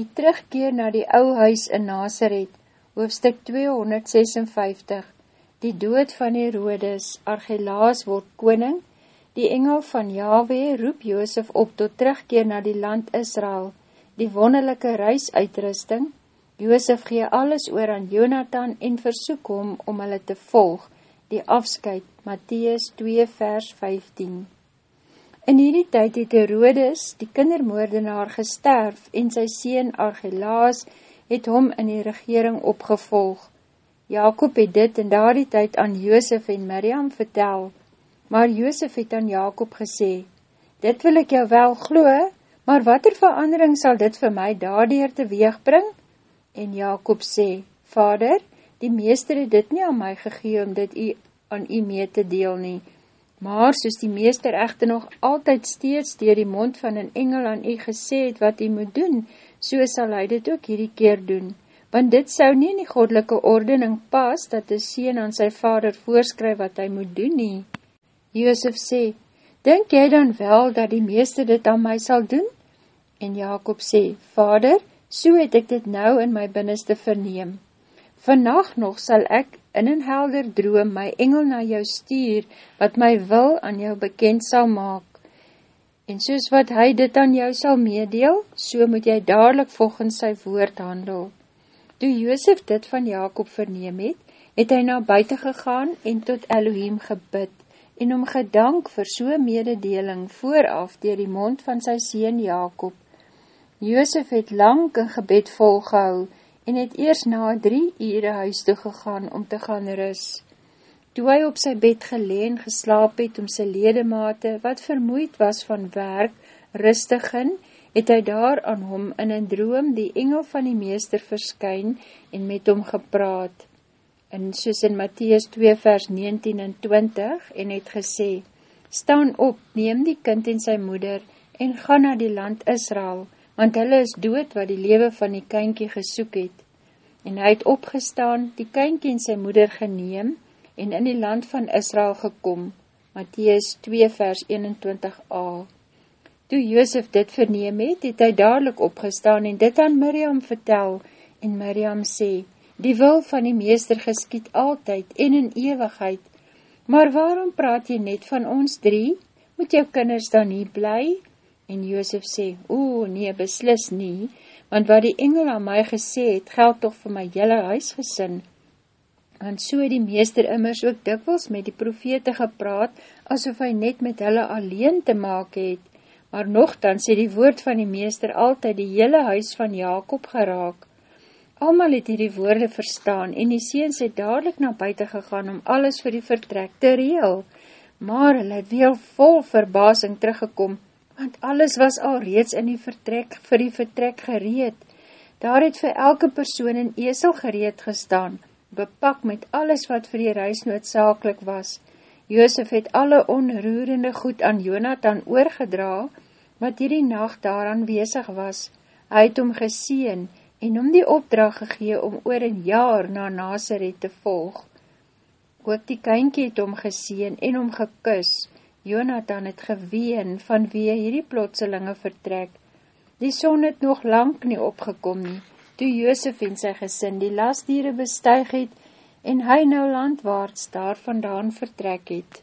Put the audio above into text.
Die terugkeer na die ou huis in Nazareth, hoofstuk 256, die dood van Herodes, Archelaas word koning, die engel van Yahweh roep Joosef op tot terugkeer na die land Israel, die wonderlijke reisuitrusting, Joosef gee alles oor aan Jonathan en versoek hom om hulle te volg, die afskuit, Matthäus 2 vers 15. In hierdie tyd het Herodes, die kindermoordenaar, gesterf en sy sien Archelaas het hom in die regering opgevolg. Jacob het dit in daardie tyd aan Joosef en Miriam vertel, maar Joosef het aan Jacob gesê, Dit wil ek jou wel gloe, maar wat er verandering sal dit vir my daardier te weegbring? En Jacob sê, Vader, die meester het dit nie aan my gegee om dit u, aan u mee te deel nie, Maar soos die meester echte nog altyd steeds dier die mond van een engel aan u gesê het wat u moet doen, so sal hy dit ook hierdie keer doen. Want dit sou nie in die godelike ordening pas, dat die sien aan sy vader voorskryf wat hy moet doen nie. Joosef sê, Denk jy dan wel dat die meester dit aan my sal doen? En Jacob sê, Vader, so het ek dit nou in my binneste verneem. Vannacht nog sal ek in een helder droom my engel na jou stuur, wat my wil aan jou bekend sal maak. En soos wat hy dit aan jou sal meedeel, so moet jy dadelijk volgens sy woord handel. Toe Joosef dit van Jacob verneem het, het hy na buiten gegaan en tot Elohim gebid, en om gedank vir so mededeling vooraf dier die mond van sy sien Jacob. Joosef het lang in gebed volgehou, en het eers na drie ure huis toe gegaan om te gaan rus. Toe hy op sy bed geleen geslaap het om sy ledemate, wat vermoeid was van werk, rustig in, het hy daar aan hom in een droom die engel van die meester verskyn en met hom gepraat. En soos in Matthies 2 vers 19 en 20 en het gesê, Staan op, neem die kind en sy moeder en ga na die land Israel, want hulle is dood wat die lewe van die kynkie gesoek het. En hy het opgestaan, die kynkie en sy moeder geneem, en in die land van Israel gekom, Matthies 2 vers 21a. Toe Joosef dit verneem het, het hy dadelijk opgestaan en dit aan Miriam vertel, en Miriam sê, die wil van die meester geskiet altyd en in ewigheid, maar waarom praat jy net van ons drie? Moet jou kinders dan nie bly? En Joosef sê, o, nee, beslis nie, want wat die engel aan my gesê het, geld toch vir my jylle huisgesin. Want so die meester immers ook dikwels met die profete gepraat, asof hy net met hulle alleen te maak het, maar nogthans sê die woord van die meester altyd die hele huis van Jacob geraak. Almal het hierdie woorde verstaan en die seens het dadelijk na buiten gegaan om alles vir die vertrek te reel, maar hulle het weer vol verbasing teruggekom, want alles was al reeds in die vertrek, vir die vertrek gereed. Daar het vir elke persoon in esel gereed gestaan, bepak met alles wat vir die reis noodzakelik was. Joosef het alle onroerende goed aan Jonathan oorgedra, wat hierdie nacht daaraan wezig was. Hy het om geseen en om die opdracht gegee om oor een jaar na Nazareth te volg. Ook die kynkie het om geseen en om gekus, Jonathan het geween van wie hierdie plotselinge vertrek. Die son het nog lang nie opgekom nie, toe Joosef en sy gesin die lasdiere bestuig het en hy nou landwaarts daar vandaan vertrek het.